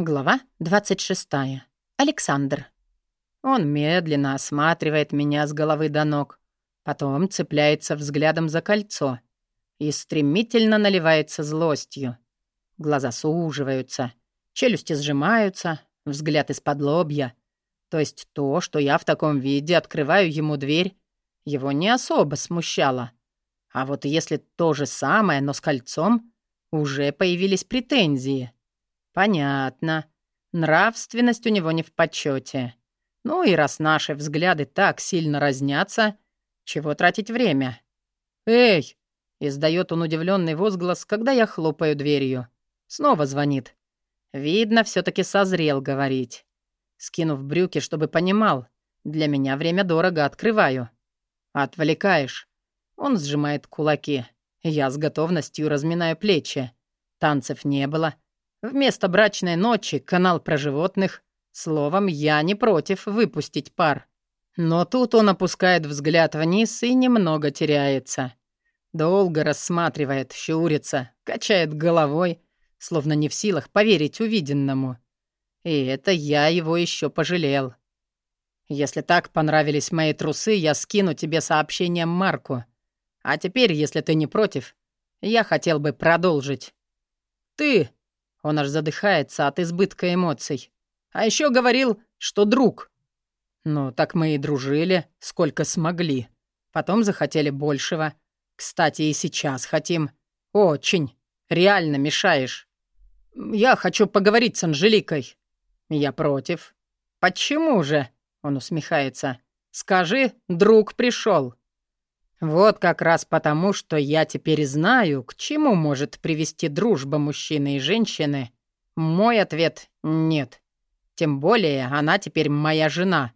Глава 26. Александр. Он медленно осматривает меня с головы до ног, потом цепляется взглядом за кольцо и стремительно наливается злостью. Глаза суживаются, челюсти сжимаются, взгляд из-под лобья. То есть то, что я в таком виде открываю ему дверь, его не особо смущало. А вот если то же самое, но с кольцом, уже появились претензии — Понятно. Нравственность у него не в почете. Ну и раз наши взгляды так сильно разнятся, чего тратить время? «Эй!» — издает он удивленный возглас, когда я хлопаю дверью. Снова звонит. Видно, все таки созрел говорить. Скинув брюки, чтобы понимал, для меня время дорого, открываю. Отвлекаешь. Он сжимает кулаки. Я с готовностью разминаю плечи. Танцев не было. Вместо брачной ночи канал про животных. Словом, я не против выпустить пар. Но тут он опускает взгляд вниз и немного теряется. Долго рассматривает, щурится, качает головой, словно не в силах поверить увиденному. И это я его еще пожалел. Если так понравились мои трусы, я скину тебе сообщение Марку. А теперь, если ты не против, я хотел бы продолжить. Ты он аж задыхается от избытка эмоций. А еще говорил, что друг. Ну, так мы и дружили, сколько смогли. Потом захотели большего. Кстати, и сейчас хотим. Очень. Реально мешаешь. Я хочу поговорить с Анжеликой. Я против. Почему же? Он усмехается. Скажи, друг пришел. Вот как раз потому, что я теперь знаю, к чему может привести дружба мужчины и женщины, мой ответ — нет. Тем более она теперь моя жена.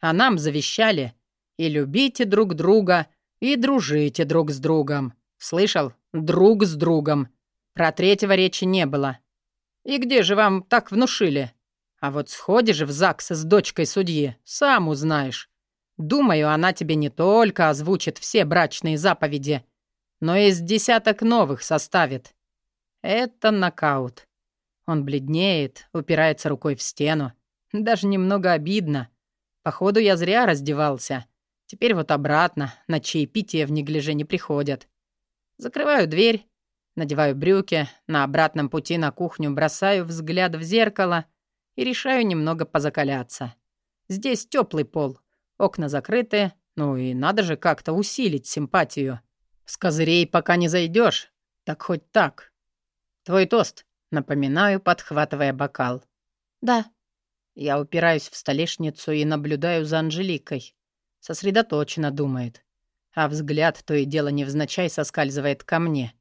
А нам завещали и любите друг друга, и дружите друг с другом. Слышал? Друг с другом. Про третьего речи не было. И где же вам так внушили? А вот сходишь в ЗАГС с дочкой судьи, сам узнаешь. Думаю, она тебе не только озвучит все брачные заповеди, но и с десяток новых составит. Это нокаут. Он бледнеет, упирается рукой в стену. Даже немного обидно. Походу, я зря раздевался. Теперь вот обратно, на чаепитие в неглиже не приходят. Закрываю дверь, надеваю брюки, на обратном пути на кухню бросаю взгляд в зеркало и решаю немного позакаляться. Здесь теплый пол, Окна закрыты, ну и надо же как-то усилить симпатию. С козырей пока не зайдешь, так хоть так. Твой тост, напоминаю, подхватывая бокал. Да. Я упираюсь в столешницу и наблюдаю за Анжеликой. Сосредоточенно думает. А взгляд то и дело невзначай соскальзывает ко мне.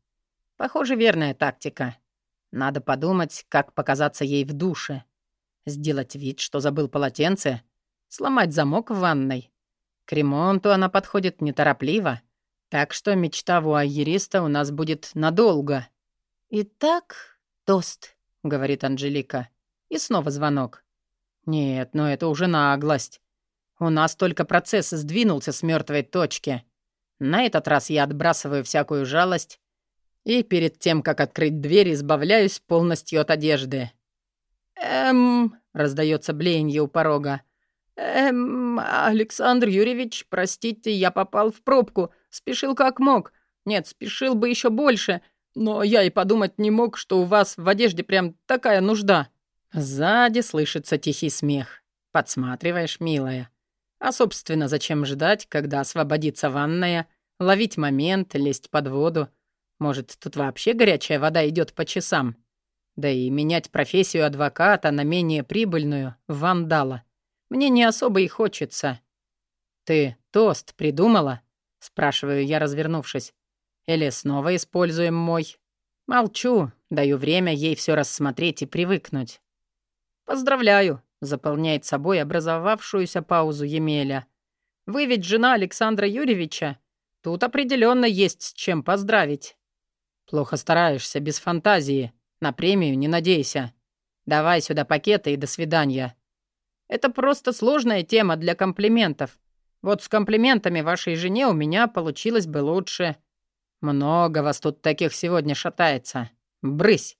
Похоже, верная тактика. Надо подумать, как показаться ей в душе. Сделать вид, что забыл полотенце — сломать замок в ванной. К ремонту она подходит неторопливо, так что мечта вуайериста у нас будет надолго. «Итак, тост», — говорит Анжелика. И снова звонок. «Нет, ну это уже наглость. У нас только процесс сдвинулся с мертвой точки. На этот раз я отбрасываю всякую жалость и перед тем, как открыть дверь, избавляюсь полностью от одежды. «Эм...» — раздается блеяние у порога. «Эм, Александр Юрьевич, простите, я попал в пробку. Спешил как мог. Нет, спешил бы еще больше, но я и подумать не мог, что у вас в одежде прям такая нужда». Сзади слышится тихий смех. Подсматриваешь, милая. А, собственно, зачем ждать, когда освободится ванная, ловить момент, лезть под воду? Может, тут вообще горячая вода идет по часам? Да и менять профессию адвоката на менее прибыльную — вандала. Мне не особо и хочется». «Ты тост придумала?» — спрашиваю я, развернувшись. «Или снова используем мой?» Молчу, даю время ей все рассмотреть и привыкнуть. «Поздравляю», — заполняет собой образовавшуюся паузу Емеля. «Вы ведь жена Александра Юрьевича. Тут определенно есть с чем поздравить». «Плохо стараешься, без фантазии. На премию не надейся. Давай сюда пакеты и до свидания. Это просто сложная тема для комплиментов. Вот с комплиментами вашей жене у меня получилось бы лучше. Много вас тут таких сегодня шатается. Брысь!»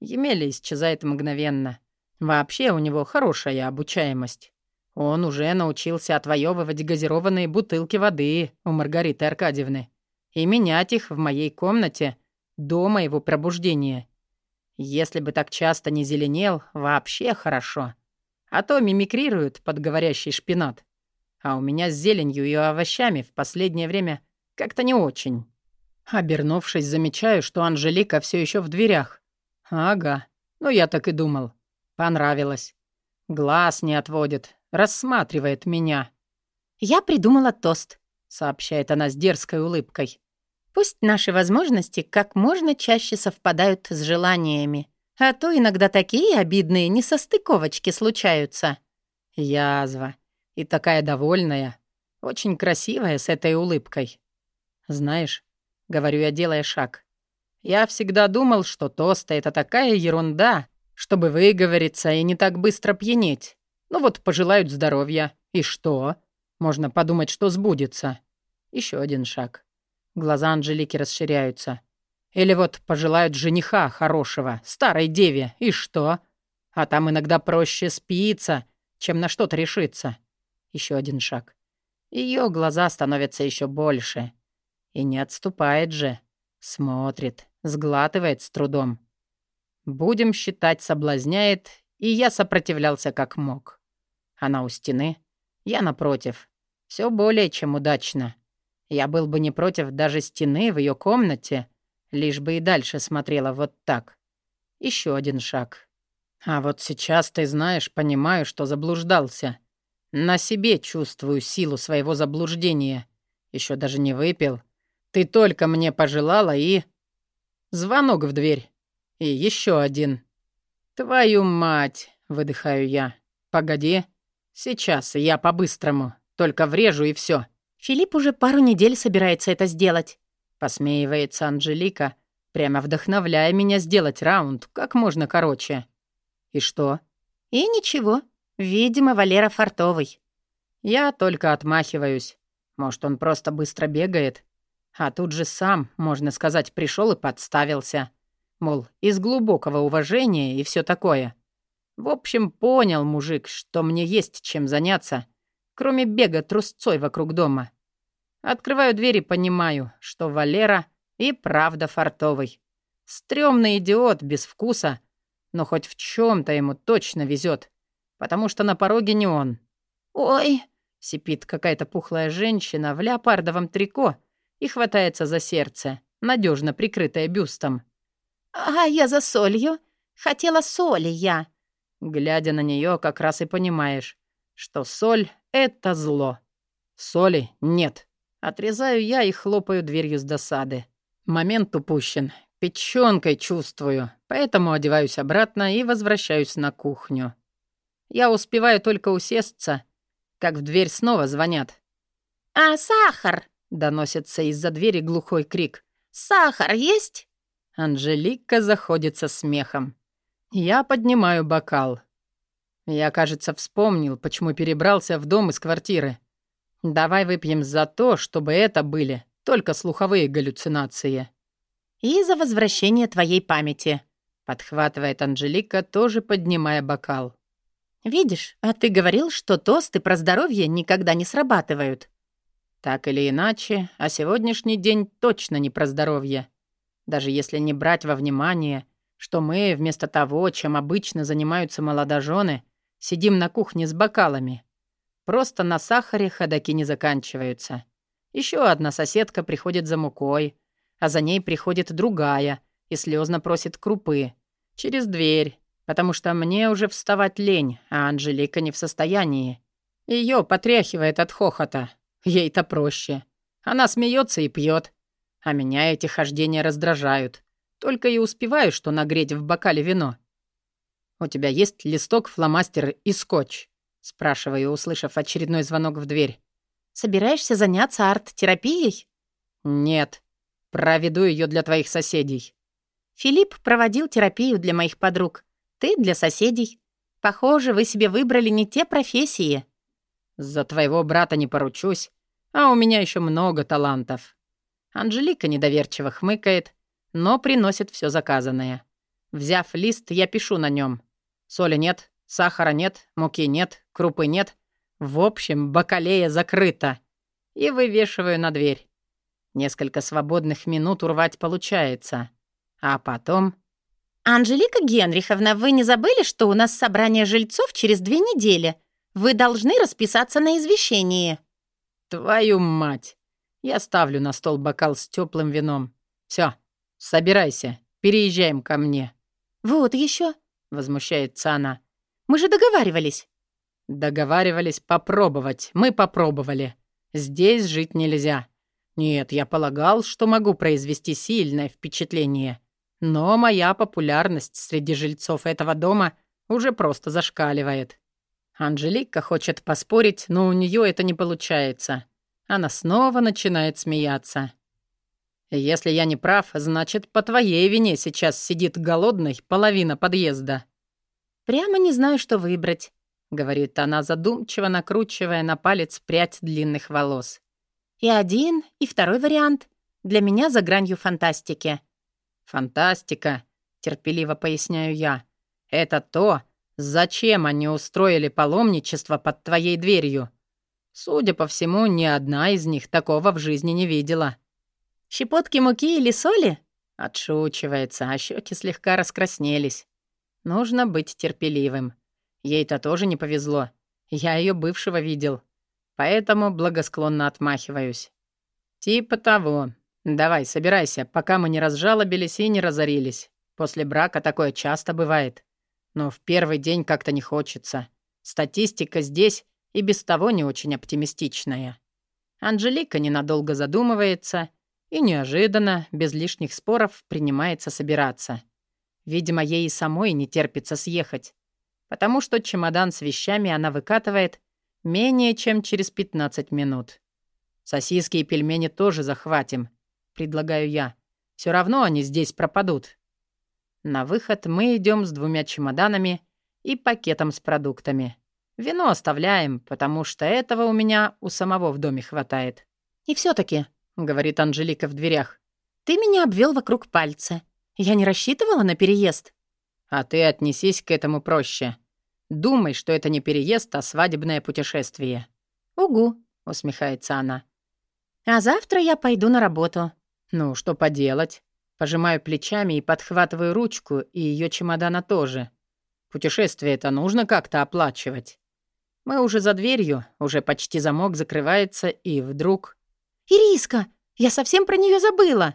Емеля исчезает мгновенно. Вообще у него хорошая обучаемость. Он уже научился отвоевывать газированные бутылки воды у Маргариты Аркадьевны и менять их в моей комнате до моего пробуждения. Если бы так часто не зеленел, вообще хорошо. А то мимикрирует под говорящий шпинат. А у меня с зеленью и овощами в последнее время как-то не очень. Обернувшись, замечаю, что Анжелика все еще в дверях. Ага, ну я так и думал. Понравилось. Глаз не отводит, рассматривает меня. «Я придумала тост», — сообщает она с дерзкой улыбкой. «Пусть наши возможности как можно чаще совпадают с желаниями, а то иногда такие обидные несостыковочки случаются». Язва. И такая довольная. Очень красивая с этой улыбкой. Знаешь, говорю я, делая шаг, я всегда думал, что тосты — это такая ерунда, чтобы выговориться и не так быстро пьянеть. Ну вот пожелают здоровья. И что? Можно подумать, что сбудется. Еще один шаг. Глаза Анжелики расширяются. Или вот пожелают жениха хорошего, старой деве. И что? А там иногда проще спиться, чем на что-то решиться. Еще один шаг. Ее глаза становятся еще больше. И не отступает же. Смотрит, сглатывает с трудом. Будем считать, соблазняет, и я сопротивлялся как мог. Она у стены, я напротив. Все более чем удачно. Я был бы не против даже стены в ее комнате, лишь бы и дальше смотрела вот так. Еще один шаг. А вот сейчас, ты знаешь, понимаю, что заблуждался. На себе чувствую силу своего заблуждения. Еще даже не выпил. Ты только мне пожелала и... Звонок в дверь. И еще один. «Твою мать!» — выдыхаю я. «Погоди. Сейчас, я по-быстрому. Только врежу и все. «Филипп уже пару недель собирается это сделать», — посмеивается Анжелика, прямо вдохновляя меня сделать раунд как можно короче. «И что?» «И ничего. Видимо, Валера фартовый». Я только отмахиваюсь. Может, он просто быстро бегает. А тут же сам, можно сказать, пришел и подставился. Мол, из глубокого уважения и все такое. В общем, понял мужик, что мне есть чем заняться, кроме бега трусцой вокруг дома. Открываю дверь и понимаю, что Валера и правда фартовый. Стрёмный идиот без вкуса, но хоть в чем то ему точно везет, потому что на пороге не он. «Ой!» — сипит какая-то пухлая женщина в леопардовом трико и хватается за сердце, надежно прикрытое бюстом. «А я за солью. Хотела соли я». Глядя на нее, как раз и понимаешь, что соль — это зло. Соли нет. Отрезаю я и хлопаю дверью с досады. Момент упущен. Печёнкой чувствую, поэтому одеваюсь обратно и возвращаюсь на кухню. Я успеваю только усесться, как в дверь снова звонят. «А сахар?» — доносится из-за двери глухой крик. «Сахар есть?» Анжелика заходится смехом. Я поднимаю бокал. Я, кажется, вспомнил, почему перебрался в дом из квартиры. Давай выпьем за то, чтобы это были только слуховые галлюцинации. «И за возвращение твоей памяти», — подхватывает Анжелика, тоже поднимая бокал. «Видишь, а ты говорил, что тосты про здоровье никогда не срабатывают». Так или иначе, а сегодняшний день точно не про здоровье. Даже если не брать во внимание, что мы вместо того, чем обычно занимаются молодожены, сидим на кухне с бокалами. Просто на сахаре ходаки не заканчиваются. Еще одна соседка приходит за мукой, а за ней приходит другая и слезно просит крупы. Через дверь, потому что мне уже вставать лень, а Анжелика не в состоянии. Ее потряхивает от хохота. Ей-то проще. Она смеется и пьет, а меня эти хождения раздражают. Только и успеваю, что нагреть в бокале вино. «У тебя есть листок, фломастер и скотч?» Спрашиваю, услышав очередной звонок в дверь. «Собираешься заняться арт-терапией?» «Нет. Проведу ее для твоих соседей». «Филипп проводил терапию для моих подруг. Ты для соседей. Похоже, вы себе выбрали не те профессии». «За твоего брата не поручусь, а у меня еще много талантов». Анжелика недоверчиво хмыкает, но приносит все заказанное. Взяв лист, я пишу на нем. Соли нет, Сахара нет, муки нет, крупы нет. В общем, бакалея закрыта. И вывешиваю на дверь. Несколько свободных минут урвать получается. А потом... «Анжелика Генриховна, вы не забыли, что у нас собрание жильцов через две недели? Вы должны расписаться на извещении». «Твою мать!» Я ставлю на стол бокал с теплым вином. Все, собирайся, переезжаем ко мне». «Вот еще», — возмущается она. «Мы же договаривались». «Договаривались попробовать. Мы попробовали. Здесь жить нельзя. Нет, я полагал, что могу произвести сильное впечатление. Но моя популярность среди жильцов этого дома уже просто зашкаливает. Анжелика хочет поспорить, но у нее это не получается. Она снова начинает смеяться. Если я не прав, значит, по твоей вине сейчас сидит голодный половина подъезда. Прямо не знаю, что выбрать, говорит она, задумчиво накручивая на палец прядь длинных волос. И один, и второй вариант для меня за гранью фантастики. Фантастика, терпеливо поясняю я. Это то, зачем они устроили паломничество под твоей дверью. Судя по всему, ни одна из них такого в жизни не видела. «Щепотки муки или соли?» Отшучивается, а щеки слегка раскраснелись. Нужно быть терпеливым. Ей-то тоже не повезло. Я ее бывшего видел. Поэтому благосклонно отмахиваюсь. Типа того. Давай, собирайся, пока мы не разжалобились и не разорились. После брака такое часто бывает. Но в первый день как-то не хочется. Статистика здесь и без того не очень оптимистичная. Анжелика ненадолго задумывается — и неожиданно, без лишних споров, принимается собираться. Видимо, ей и самой не терпится съехать, потому что чемодан с вещами она выкатывает менее чем через 15 минут. Сосиски и пельмени тоже захватим, предлагаю я. Все равно они здесь пропадут. На выход мы идем с двумя чемоданами и пакетом с продуктами. Вино оставляем, потому что этого у меня у самого в доме хватает. И все таки — говорит Анжелика в дверях. «Ты меня обвел вокруг пальца. Я не рассчитывала на переезд». «А ты отнесись к этому проще. Думай, что это не переезд, а свадебное путешествие». «Угу», — усмехается она. «А завтра я пойду на работу». «Ну, что поделать?» Пожимаю плечами и подхватываю ручку, и ее чемодана тоже. Путешествие это нужно как-то оплачивать. Мы уже за дверью, уже почти замок закрывается, и вдруг... «Ириска, я совсем про нее забыла!»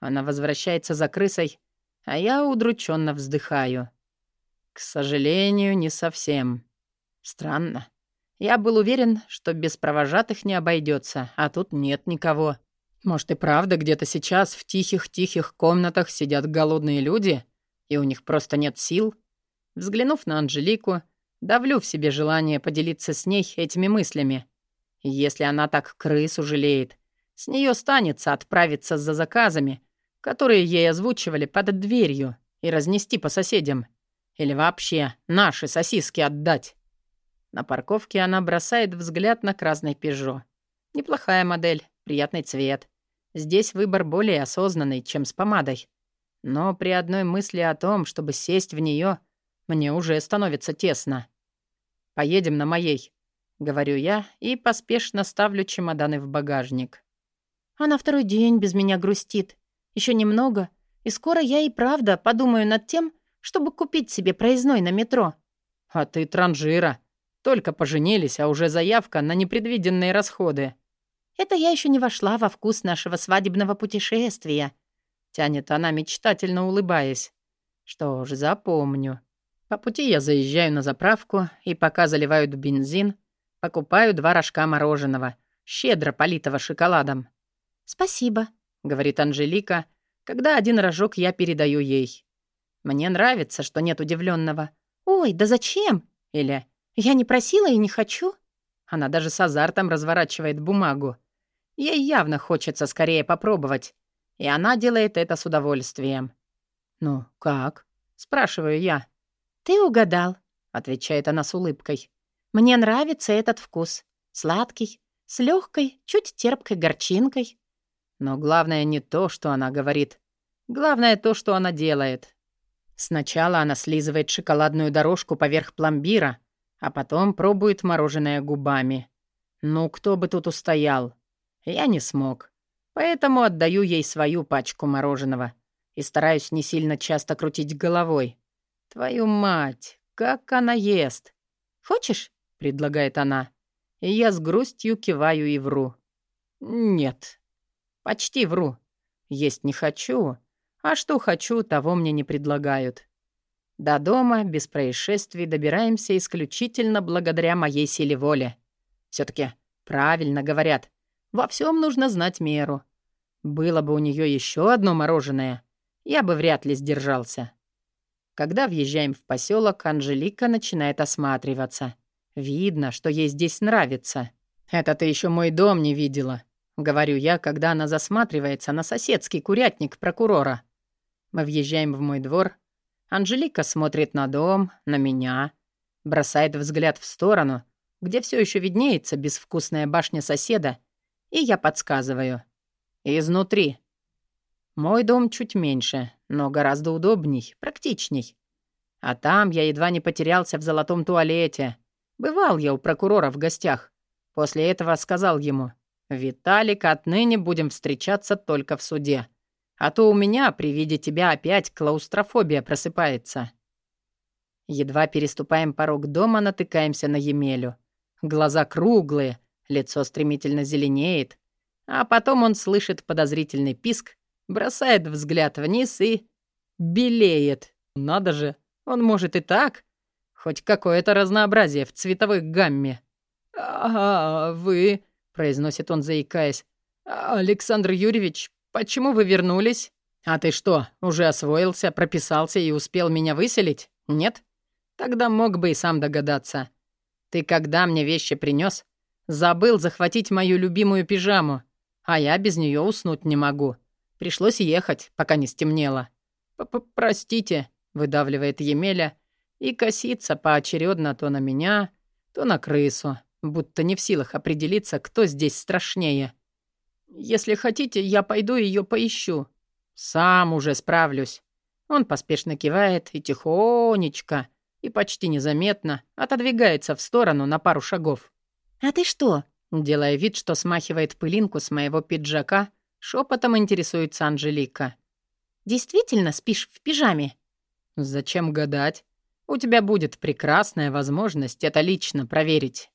Она возвращается за крысой, а я удрученно вздыхаю. К сожалению, не совсем. Странно. Я был уверен, что без провожатых не обойдется, а тут нет никого. Может и правда где-то сейчас в тихих-тихих комнатах сидят голодные люди, и у них просто нет сил? Взглянув на Анжелику, давлю в себе желание поделиться с ней этими мыслями. Если она так крысу жалеет, с нее станется отправиться за заказами, которые ей озвучивали под дверью, и разнести по соседям. Или вообще наши сосиски отдать. На парковке она бросает взгляд на красный «Пежо». Неплохая модель, приятный цвет. Здесь выбор более осознанный, чем с помадой. Но при одной мысли о том, чтобы сесть в нее, мне уже становится тесно. «Поедем на моей», — говорю я и поспешно ставлю чемоданы в багажник. Она второй день без меня грустит. Еще немного, и скоро я и правда подумаю над тем, чтобы купить себе проездной на метро. А ты транжира. Только поженились, а уже заявка на непредвиденные расходы. Это я еще не вошла во вкус нашего свадебного путешествия. Тянет она, мечтательно улыбаясь. Что ж, запомню. По пути я заезжаю на заправку, и пока заливают бензин, покупаю два рожка мороженого, щедро политого шоколадом. «Спасибо», — говорит Анжелика, когда один рожок я передаю ей. «Мне нравится, что нет удивленного. «Ой, да зачем?» Или «Я не просила и не хочу». Она даже с азартом разворачивает бумагу. Ей явно хочется скорее попробовать. И она делает это с удовольствием. «Ну, как?» — спрашиваю я. «Ты угадал», — отвечает она с улыбкой. «Мне нравится этот вкус. Сладкий, с легкой, чуть терпкой горчинкой. Но главное не то, что она говорит. Главное то, что она делает. Сначала она слизывает шоколадную дорожку поверх пломбира, а потом пробует мороженое губами. Ну, кто бы тут устоял? Я не смог. Поэтому отдаю ей свою пачку мороженого и стараюсь не сильно часто крутить головой. Твою мать, как она ест! «Хочешь?» — предлагает она. И я с грустью киваю и вру. «Нет». Почти вру. Есть не хочу, а что хочу, того мне не предлагают. До дома без происшествий добираемся исключительно благодаря моей силе воли. все таки правильно говорят, во всем нужно знать меру. Было бы у нее еще одно мороженое, я бы вряд ли сдержался. Когда въезжаем в поселок, Анжелика начинает осматриваться. Видно, что ей здесь нравится. «Это ты еще мой дом не видела», — говорю я, когда она засматривается на соседский курятник прокурора. Мы въезжаем в мой двор. Анжелика смотрит на дом, на меня, бросает взгляд в сторону, где все еще виднеется безвкусная башня соседа, и я подсказываю. Изнутри. Мой дом чуть меньше, но гораздо удобней, практичней. А там я едва не потерялся в золотом туалете. Бывал я у прокурора в гостях. После этого сказал ему, «Виталик, отныне будем встречаться только в суде. А то у меня при виде тебя опять клаустрофобия просыпается». Едва переступаем порог дома, натыкаемся на Емелю. Глаза круглые, лицо стремительно зеленеет, а потом он слышит подозрительный писк, бросает взгляд вниз и... белеет. Надо же, он может и так. Хоть какое-то разнообразие в цветовой гамме. «А, вы...» — произносит он, заикаясь. «Александр Юрьевич, почему вы вернулись?» «А ты что, уже освоился, прописался и успел меня выселить? Нет? Тогда мог бы и сам догадаться. Ты когда мне вещи принес, забыл захватить мою любимую пижаму а я без нее уснуть не могу. Пришлось ехать, пока не стемнело. П -п «Простите», — выдавливает Емеля и косится поочередно то на меня, то на крысу, будто не в силах определиться, кто здесь страшнее. «Если хотите, я пойду ее поищу. Сам уже справлюсь». Он поспешно кивает и тихонечко, и почти незаметно отодвигается в сторону на пару шагов. «А ты что, Делая вид, что смахивает пылинку с моего пиджака, шепотом интересуется Анжелика. «Действительно спишь в пижаме?» «Зачем гадать? У тебя будет прекрасная возможность это лично проверить».